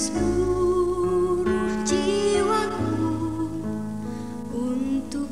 seluruh jiwaku untuk